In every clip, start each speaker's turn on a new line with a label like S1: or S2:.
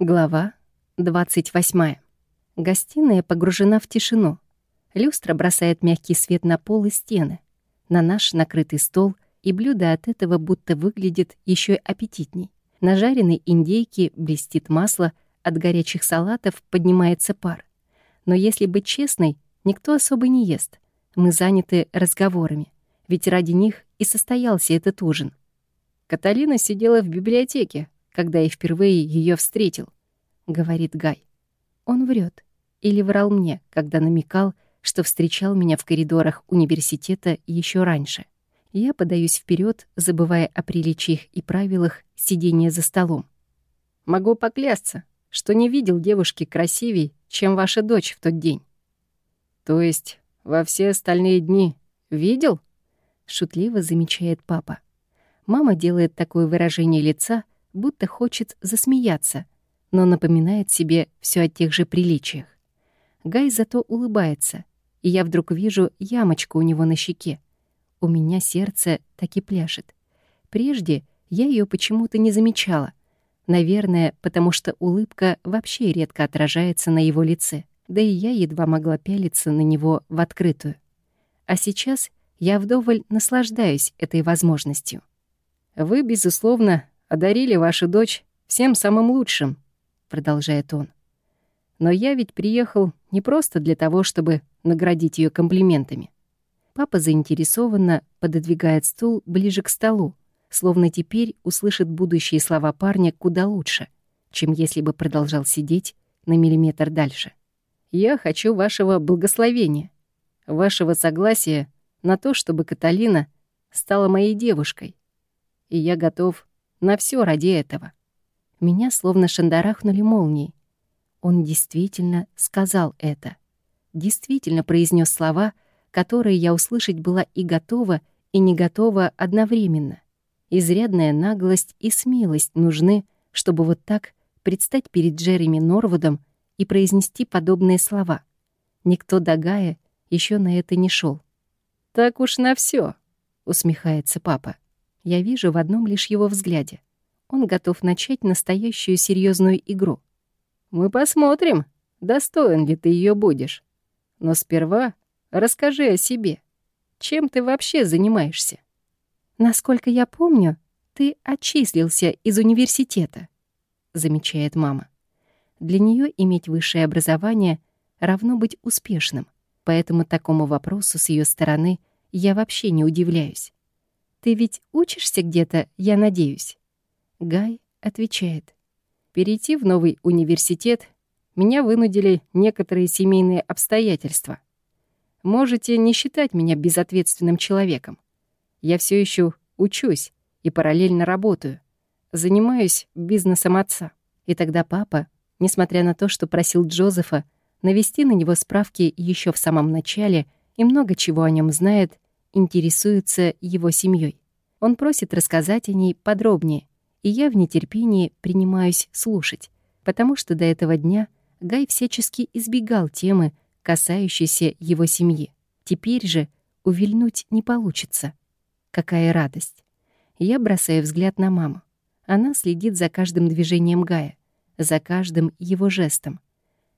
S1: Глава 28. Гостиная погружена в тишину. Люстра бросает мягкий свет на пол и стены, на наш накрытый стол, и блюдо от этого будто выглядит еще аппетитней. На жареной индейке блестит масло, от горячих салатов поднимается пар. Но если быть честной, никто особо не ест. Мы заняты разговорами, ведь ради них и состоялся этот ужин. Каталина сидела в библиотеке, когда я впервые ее встретил», — говорит Гай. Он врет или врал мне, когда намекал, что встречал меня в коридорах университета еще раньше. Я подаюсь вперед, забывая о приличиях и правилах сидения за столом. Могу поклясться, что не видел девушки красивей, чем ваша дочь в тот день. То есть во все остальные дни видел? Шутливо замечает папа. Мама делает такое выражение лица, будто хочет засмеяться, но напоминает себе все о тех же приличиях. Гай зато улыбается, и я вдруг вижу ямочку у него на щеке. У меня сердце так и пляшет. Прежде я ее почему-то не замечала. Наверное, потому что улыбка вообще редко отражается на его лице, да и я едва могла пялиться на него в открытую. А сейчас я вдоволь наслаждаюсь этой возможностью. Вы, безусловно, одарили вашу дочь всем самым лучшим», — продолжает он. «Но я ведь приехал не просто для того, чтобы наградить ее комплиментами». Папа заинтересованно пододвигает стул ближе к столу, словно теперь услышит будущие слова парня куда лучше, чем если бы продолжал сидеть на миллиметр дальше. «Я хочу вашего благословения, вашего согласия на то, чтобы Каталина стала моей девушкой. И я готов на все ради этого. Меня словно шандарахнули молнией. Он действительно сказал это. Действительно произнес слова, которые я услышать была и готова, и не готова одновременно. Изрядная наглость и смелость нужны, чтобы вот так предстать перед Джереми Норвудом и произнести подобные слова. Никто до Гая еще на это не шел. «Так уж на все, усмехается папа. Я вижу в одном лишь его взгляде. Он готов начать настоящую серьезную игру. Мы посмотрим, достоин ли ты ее будешь. Но сперва расскажи о себе. Чем ты вообще занимаешься? Насколько я помню, ты отчислился из университета, замечает мама. Для нее иметь высшее образование равно быть успешным, поэтому такому вопросу с ее стороны я вообще не удивляюсь. Ты ведь учишься где-то, я надеюсь?» Гай отвечает. «Перейти в новый университет меня вынудили некоторые семейные обстоятельства. Можете не считать меня безответственным человеком. Я все еще учусь и параллельно работаю. Занимаюсь бизнесом отца. И тогда папа, несмотря на то, что просил Джозефа навести на него справки еще в самом начале и много чего о нем знает, интересуется его семьей. Он просит рассказать о ней подробнее, и я в нетерпении принимаюсь слушать, потому что до этого дня Гай всячески избегал темы, касающейся его семьи. Теперь же увильнуть не получится. Какая радость. Я бросаю взгляд на маму. Она следит за каждым движением Гая, за каждым его жестом.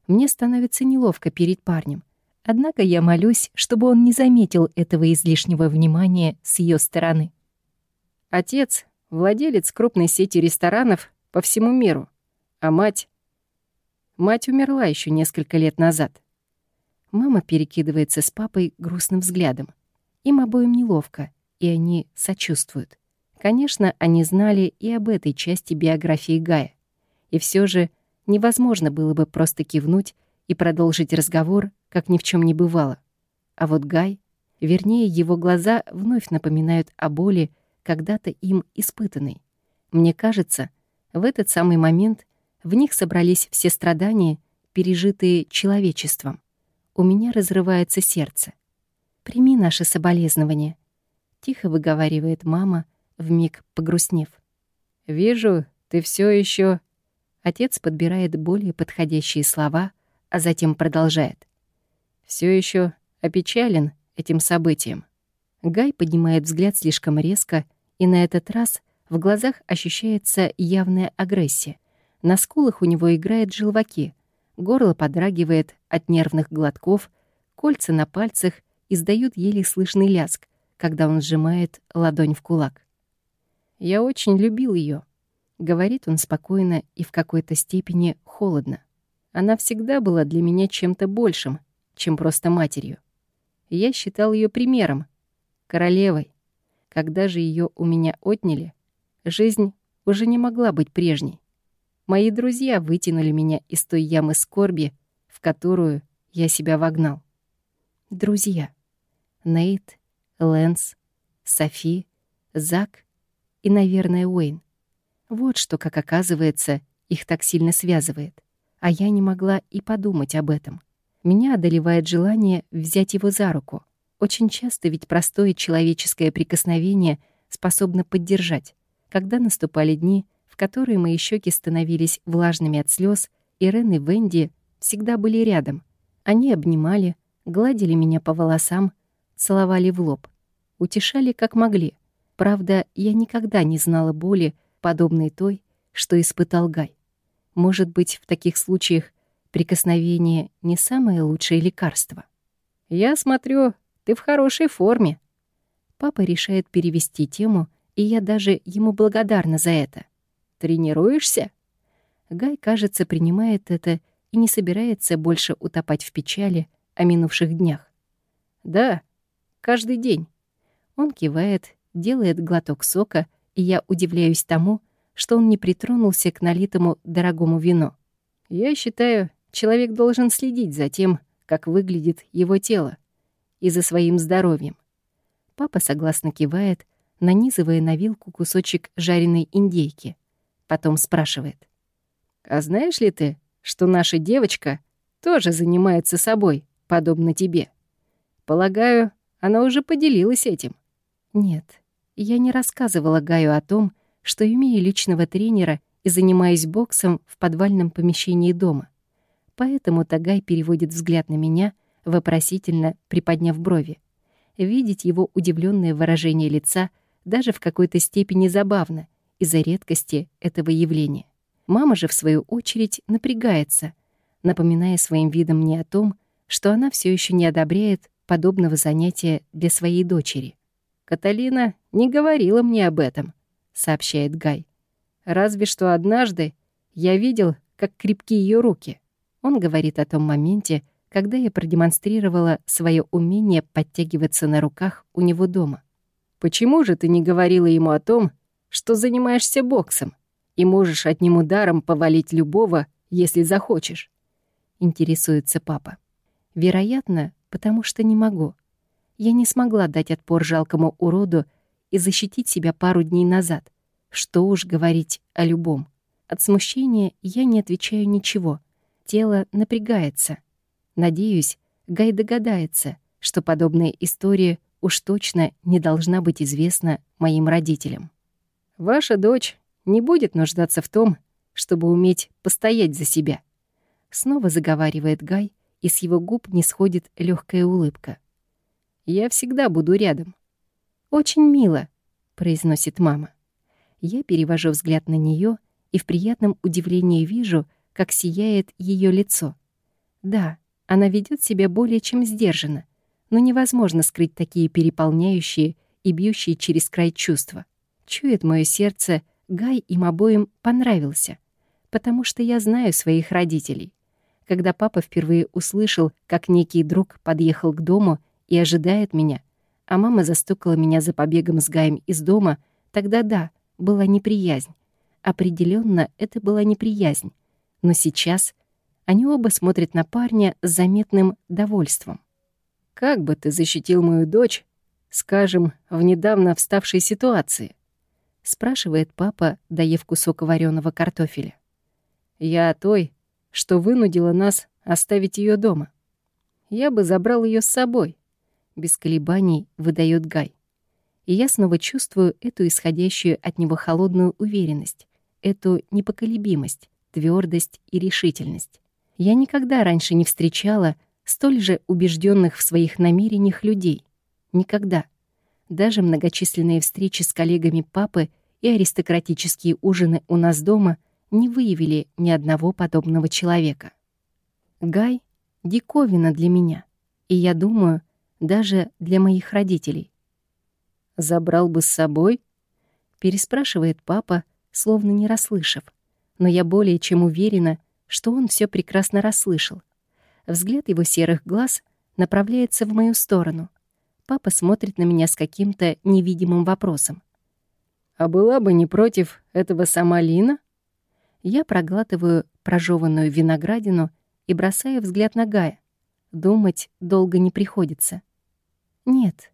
S1: Мне становится неловко перед парнем, Однако я молюсь, чтобы он не заметил этого излишнего внимания с ее стороны. Отец — владелец крупной сети ресторанов по всему миру, а мать... Мать умерла еще несколько лет назад. Мама перекидывается с папой грустным взглядом. Им обоим неловко, и они сочувствуют. Конечно, они знали и об этой части биографии Гая. И все же невозможно было бы просто кивнуть и продолжить разговор, как ни в чем не бывало. А вот Гай, вернее, его глаза вновь напоминают о боли, когда-то им испытанной. Мне кажется, в этот самый момент в них собрались все страдания, пережитые человечеством. У меня разрывается сердце. «Прими наше соболезнование», — тихо выговаривает мама, вмиг погрустнев. «Вижу, ты все еще. Отец подбирает более подходящие слова, а затем продолжает. Все еще опечален этим событием. Гай поднимает взгляд слишком резко, и на этот раз в глазах ощущается явная агрессия. На скулах у него играют желваки, горло подрагивает от нервных глотков, кольца на пальцах издают еле слышный ляск, когда он сжимает ладонь в кулак. «Я очень любил ее, говорит он спокойно и в какой-то степени холодно. Она всегда была для меня чем-то большим, чем просто матерью. Я считал ее примером, королевой. Когда же ее у меня отняли, жизнь уже не могла быть прежней. Мои друзья вытянули меня из той ямы скорби, в которую я себя вогнал. Друзья. Нейт, Лэнс, Софи, Зак и, наверное, Уэйн. Вот что, как оказывается, их так сильно связывает. А я не могла и подумать об этом. Меня одолевает желание взять его за руку. Очень часто ведь простое человеческое прикосновение способно поддержать. Когда наступали дни, в которые мои щеки становились влажными от слез, Ирен и Венди всегда были рядом. Они обнимали, гладили меня по волосам, целовали в лоб. Утешали как могли. Правда, я никогда не знала боли, подобной той, что испытал Гай. Может быть, в таких случаях Прикосновение — не самое лучшее лекарство. «Я смотрю, ты в хорошей форме». Папа решает перевести тему, и я даже ему благодарна за это. «Тренируешься?» Гай, кажется, принимает это и не собирается больше утопать в печали о минувших днях. «Да, каждый день». Он кивает, делает глоток сока, и я удивляюсь тому, что он не притронулся к налитому дорогому вину. «Я считаю, Человек должен следить за тем, как выглядит его тело, и за своим здоровьем. Папа согласно кивает, нанизывая на вилку кусочек жареной индейки. Потом спрашивает. «А знаешь ли ты, что наша девочка тоже занимается собой, подобно тебе? Полагаю, она уже поделилась этим». «Нет, я не рассказывала Гаю о том, что имею личного тренера и занимаюсь боксом в подвальном помещении дома. Поэтому Тагай переводит взгляд на меня, вопросительно приподняв брови. Видеть его удивленное выражение лица даже в какой-то степени забавно из-за редкости этого явления. Мама же, в свою очередь, напрягается, напоминая своим видом мне о том, что она все еще не одобряет подобного занятия для своей дочери. «Каталина не говорила мне об этом», — сообщает Гай. «Разве что однажды я видел, как крепки ее руки. Он говорит о том моменте, когда я продемонстрировала свое умение подтягиваться на руках у него дома. «Почему же ты не говорила ему о том, что занимаешься боксом и можешь одним ударом повалить любого, если захочешь?» Интересуется папа. «Вероятно, потому что не могу. Я не смогла дать отпор жалкому уроду и защитить себя пару дней назад. Что уж говорить о любом. От смущения я не отвечаю ничего — Тело напрягается. Надеюсь, Гай догадается, что подобная история уж точно не должна быть известна моим родителям. «Ваша дочь не будет нуждаться в том, чтобы уметь постоять за себя», снова заговаривает Гай, и с его губ не сходит легкая улыбка. «Я всегда буду рядом». «Очень мило», — произносит мама. Я перевожу взгляд на нее и в приятном удивлении вижу, как сияет ее лицо. Да, она ведет себя более чем сдержанно, но невозможно скрыть такие переполняющие и бьющие через край чувства. Чует мое сердце, Гай им обоим понравился, потому что я знаю своих родителей. Когда папа впервые услышал, как некий друг подъехал к дому и ожидает меня, а мама застукала меня за побегом с Гаем из дома, тогда да, была неприязнь. Определенно, это была неприязнь, но сейчас они оба смотрят на парня с заметным довольством. «Как бы ты защитил мою дочь, скажем, в недавно вставшей ситуации?» — спрашивает папа, доев кусок вареного картофеля. «Я о той, что вынудила нас оставить ее дома. Я бы забрал ее с собой», — без колебаний выдает Гай. И я снова чувствую эту исходящую от него холодную уверенность, эту непоколебимость, твердость и решительность. Я никогда раньше не встречала столь же убежденных в своих намерениях людей. Никогда. Даже многочисленные встречи с коллегами папы и аристократические ужины у нас дома не выявили ни одного подобного человека. Гай — диковина для меня, и я думаю, даже для моих родителей.
S2: «Забрал бы с собой?» — переспрашивает папа, словно не расслышав. Но я более чем уверена, что он все прекрасно расслышал. Взгляд его серых глаз направляется в мою сторону. Папа смотрит на меня с каким-то невидимым вопросом.
S1: «А была бы не против этого сама Лина?»
S2: Я проглатываю прожеванную виноградину и бросаю взгляд на Гая. Думать долго не приходится. Нет,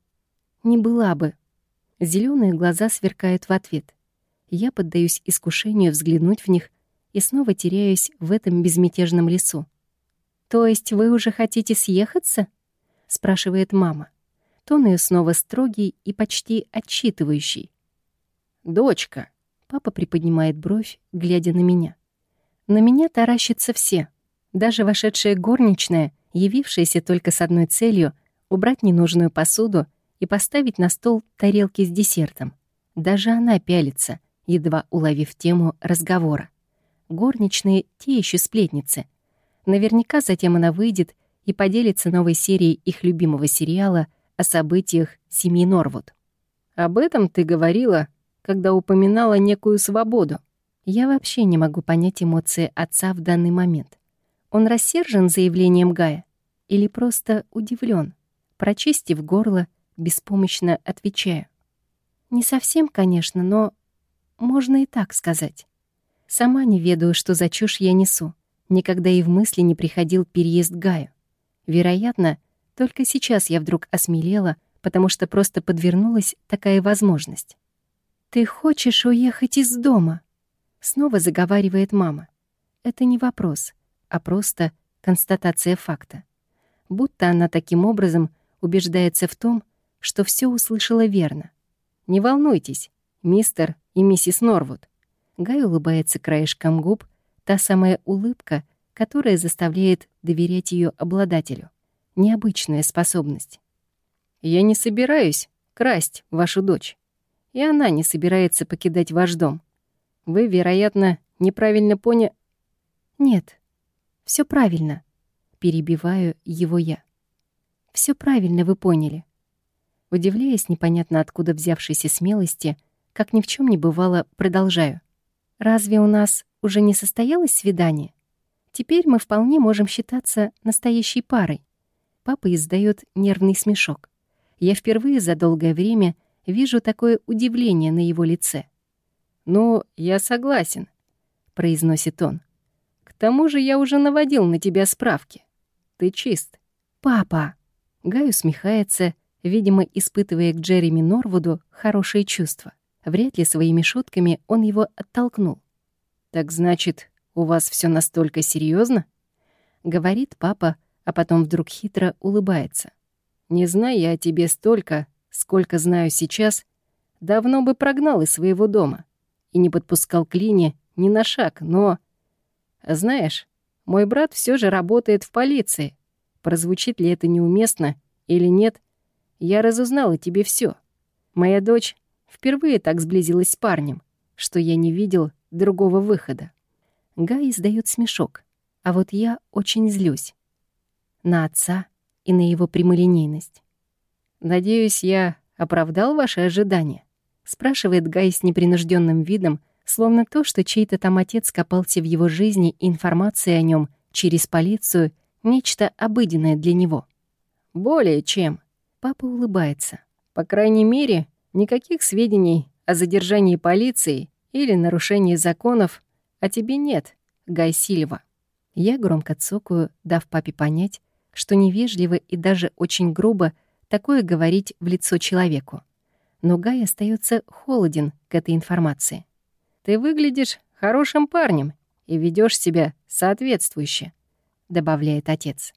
S2: не была бы. Зеленые глаза сверкают в ответ. Я поддаюсь искушению взглянуть в них и снова теряюсь в этом безмятежном лесу. «То есть вы уже хотите съехаться?» — спрашивает мама. Тон ее снова строгий и почти отчитывающий.
S1: «Дочка!»
S2: — папа приподнимает бровь, глядя на меня. На меня таращатся все. Даже вошедшая горничная, явившаяся только с одной целью — убрать ненужную посуду и поставить на стол тарелки с десертом. Даже она пялится, едва уловив тему разговора. Горничные — те еще сплетницы. Наверняка затем она выйдет и поделится новой серией их любимого сериала о событиях семьи Норвуд.
S1: «Об этом ты говорила когда упоминала некую свободу.
S2: Я вообще не могу понять эмоции отца в данный момент. Он рассержен заявлением Гая или просто удивлен, прочистив горло, беспомощно отвечаю. Не совсем, конечно, но можно и так сказать. Сама не ведаю, что за чушь я несу. Никогда и в мысли не приходил переезд Гаю. Вероятно, только сейчас я вдруг осмелела, потому что просто подвернулась такая возможность. «Ты хочешь уехать из дома?» Снова заговаривает мама. Это не вопрос, а просто констатация факта. Будто она таким образом убеждается в том, что все услышала верно. «Не волнуйтесь, мистер и миссис Норвуд». Гай улыбается краешком губ, та самая улыбка, которая заставляет доверять ее обладателю. Необычная способность.
S1: «Я не собираюсь красть вашу дочь и она не собирается покидать ваш дом. Вы, вероятно, неправильно поняли...
S2: Нет, все правильно. Перебиваю его я. Все правильно вы поняли. Удивляясь непонятно откуда взявшейся смелости, как ни в чем не бывало, продолжаю. Разве у нас уже не состоялось свидание? Теперь мы вполне можем считаться настоящей парой. Папа издает нервный смешок. Я впервые за долгое время вижу такое удивление на его лице.
S1: «Ну, я согласен», — произносит он. «К тому же я уже наводил на тебя справки. Ты чист».
S2: «Папа!» Гай усмехается, видимо, испытывая к Джереми Норвуду хорошие чувства. Вряд ли своими шутками он его оттолкнул.
S1: «Так значит, у вас все настолько серьезно?
S2: говорит папа, а потом вдруг хитро улыбается.
S1: «Не зная я о тебе столько, Сколько знаю сейчас, давно бы прогнал из своего дома и не подпускал к Лине ни на шаг, но... Знаешь, мой брат все же работает в полиции. Прозвучит ли это неуместно или нет, я разузнала тебе все. Моя дочь впервые так сблизилась с парнем, что я не видел другого выхода.
S2: Гай издает смешок, а вот я очень злюсь. На отца и на его прямолинейность.
S1: «Надеюсь, я оправдал ваши ожидания?» — спрашивает Гай с непринужденным видом, словно то, что чей-то там отец копался в его жизни информация о нем через полицию — нечто обыденное для него. «Более чем». Папа улыбается. «По крайней мере, никаких сведений о задержании полиции или нарушении законов о тебе нет, Гай Сильва».
S2: Я громко цокаю, дав папе понять, что невежливо и даже очень грубо — такое говорить в лицо человеку. Но Гай остается холоден к этой информации.
S1: «Ты выглядишь хорошим парнем и ведешь себя соответствующе», — добавляет отец.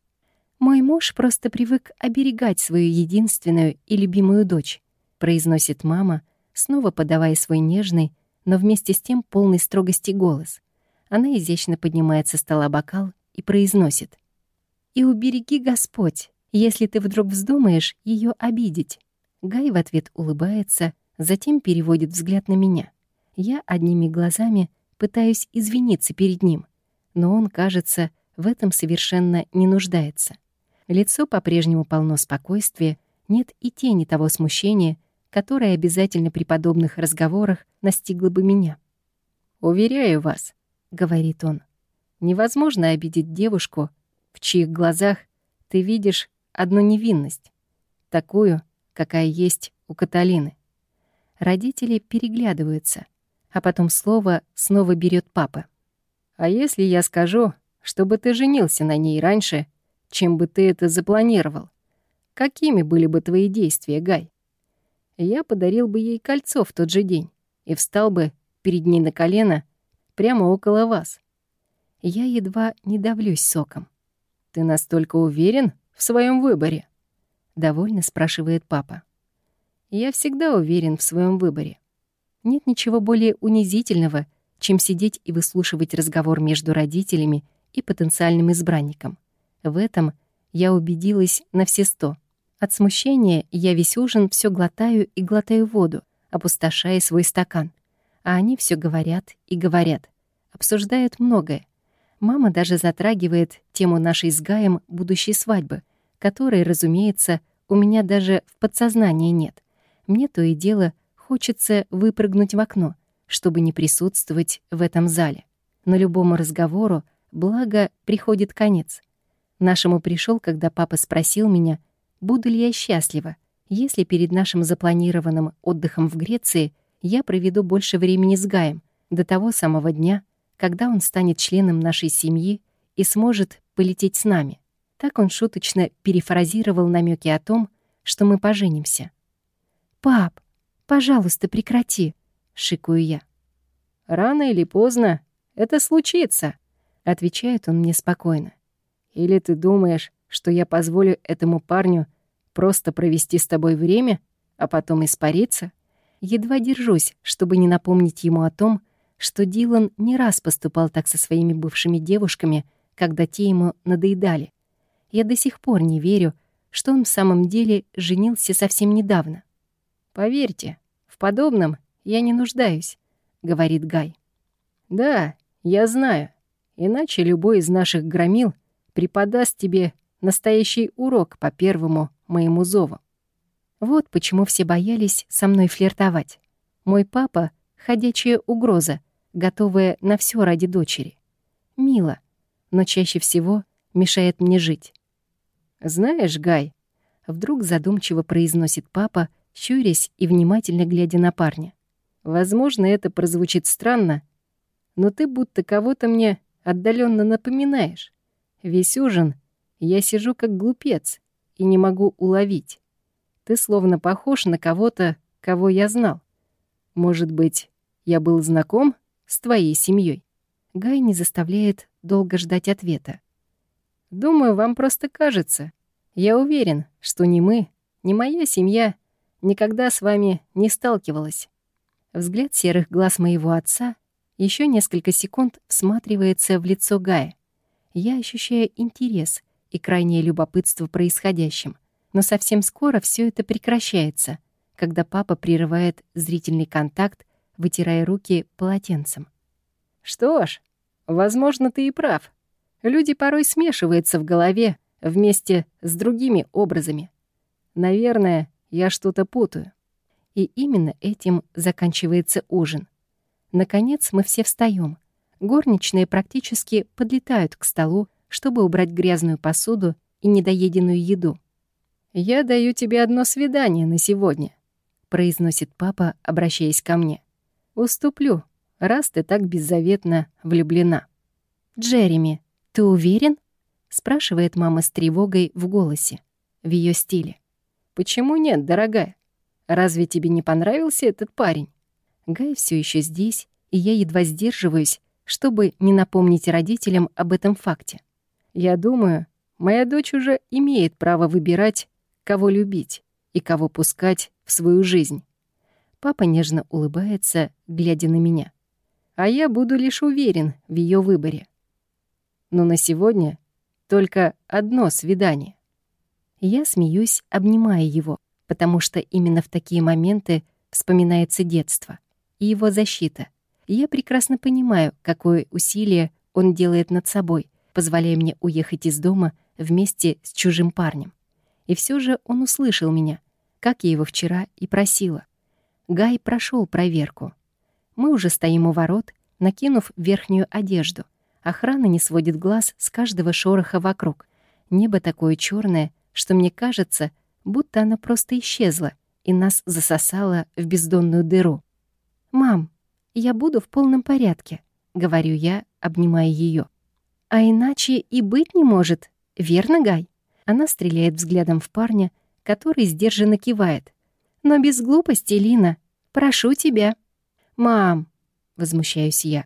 S2: «Мой муж просто привык оберегать свою единственную и любимую дочь», — произносит мама, снова подавая свой нежный, но вместе с тем полный строгости голос. Она изящно поднимает со стола бокал и произносит. «И убереги Господь если ты вдруг вздумаешь ее обидеть». Гай в ответ улыбается, затем переводит взгляд на меня. Я одними глазами
S1: пытаюсь извиниться перед ним, но он, кажется, в этом совершенно не нуждается. Лицо по-прежнему полно спокойствия, нет и тени того смущения, которое обязательно при подобных разговорах настигло бы меня. «Уверяю вас», — говорит он, — «невозможно обидеть девушку, в чьих глазах ты видишь одну невинность, такую, какая есть у Каталины». Родители переглядываются, а потом слово снова берет папа. «А если я скажу, чтобы ты женился на ней раньше, чем бы ты это запланировал? Какими были бы твои действия, Гай?» Я подарил бы ей кольцо в тот же день и встал бы перед ней на колено прямо около вас. Я едва не давлюсь соком. «Ты настолько уверен в своем выборе?» — довольно спрашивает папа. «Я всегда уверен в своем выборе. Нет ничего более унизительного, чем сидеть и выслушивать разговор между родителями и потенциальным избранником. В этом я убедилась на все сто. От смущения я весь ужин все глотаю и глотаю воду, опустошая свой стакан. А они все говорят и говорят. Обсуждают многое. Мама даже затрагивает тему нашей с Гаем будущей свадьбы, которой, разумеется, у меня даже в подсознании нет. Мне то и дело хочется выпрыгнуть в окно, чтобы не присутствовать в этом зале. Но любому разговору, благо, приходит конец. Нашему пришел, когда папа спросил меня, буду ли я счастлива, если перед нашим запланированным отдыхом в Греции я проведу больше времени с Гаем до того самого дня, когда он станет членом нашей семьи и сможет полететь с нами. Так он шуточно перефразировал намеки о том, что мы поженимся. «Пап, пожалуйста, прекрати», — шикую я. «Рано или поздно это случится», — отвечает он мне спокойно. «Или ты думаешь, что я позволю этому парню просто провести с тобой время, а потом испариться?» Едва держусь, чтобы не напомнить ему о том, что Дилан не раз поступал так со своими бывшими девушками, когда те ему надоедали. Я до сих пор не верю, что он в самом деле женился совсем недавно. «Поверьте, в подобном я не нуждаюсь», — говорит Гай. «Да, я знаю. Иначе любой из наших громил преподаст тебе настоящий урок по первому моему зову. Вот почему все боялись со мной флиртовать. Мой папа — ходячая угроза, готовая на все ради дочери. Мило, но чаще всего мешает мне жить. «Знаешь, Гай», — вдруг задумчиво произносит папа, щурясь и внимательно глядя на парня. «Возможно, это прозвучит странно, но ты будто кого-то мне отдаленно напоминаешь. Весь ужин я сижу как глупец и не могу уловить. Ты словно похож на кого-то, кого я знал. Может быть, я был знаком с твоей семьей? Гай не заставляет долго ждать ответа. Думаю, вам просто кажется. Я уверен, что ни мы, ни моя семья никогда с вами не сталкивалась. Взгляд серых глаз моего отца еще несколько секунд всматривается в лицо Гая. Я ощущаю интерес и крайнее любопытство происходящим, но совсем скоро все это прекращается, когда папа прерывает зрительный контакт, вытирая руки полотенцем. «Что ж, возможно, ты и прав. Люди порой смешиваются в голове вместе с другими образами. Наверное, я что-то путаю». И именно этим заканчивается ужин — Наконец мы все встаем. Горничные практически подлетают к столу, чтобы убрать грязную посуду и недоеденную еду. «Я даю тебе одно свидание на сегодня», — произносит папа, обращаясь ко мне. «Уступлю, раз ты так беззаветно влюблена». «Джереми, ты уверен?» — спрашивает мама с тревогой в голосе, в ее стиле. «Почему нет, дорогая? Разве тебе не понравился этот парень?» Гай все еще здесь, и я едва сдерживаюсь, чтобы не напомнить родителям об этом факте. Я думаю, моя дочь уже имеет право выбирать, кого любить и кого пускать в свою жизнь. Папа нежно улыбается, глядя на меня. А я буду лишь уверен в ее выборе. Но на сегодня только одно свидание. Я смеюсь, обнимая его, потому что именно в такие моменты вспоминается детство — и его защита. Я прекрасно понимаю, какое усилие он делает над собой, позволяя мне уехать из дома вместе с чужим парнем. И все же он услышал меня, как я его вчера и просила. Гай прошел проверку. Мы уже стоим у ворот, накинув верхнюю одежду. Охрана не сводит глаз с каждого шороха вокруг. Небо такое черное, что мне кажется, будто оно просто исчезло и нас засосало в бездонную дыру. «Мам, я буду в полном порядке», — говорю я, обнимая ее. «А иначе и быть не может, верно, Гай?» Она стреляет взглядом в парня, который сдержанно кивает. «Но без глупости, Лина. Прошу тебя». «Мам!» — возмущаюсь я.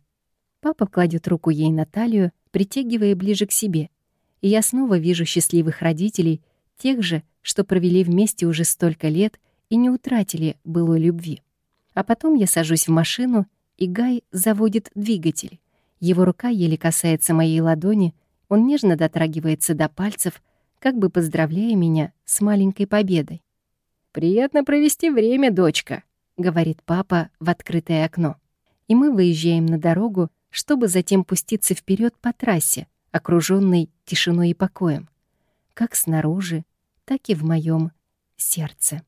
S1: Папа кладет руку ей на талию, притягивая ближе к себе. И я снова вижу счастливых родителей, тех же, что провели вместе уже столько лет и не утратили былой любви. А потом я сажусь в машину, и Гай заводит двигатель. Его рука еле касается моей ладони, он нежно дотрагивается до пальцев, как бы поздравляя меня с маленькой победой. «Приятно провести время, дочка», — говорит папа в открытое окно. И мы выезжаем на дорогу, чтобы затем пуститься вперед по трассе, окруженной тишиной и покоем, как снаружи, так и в моем сердце.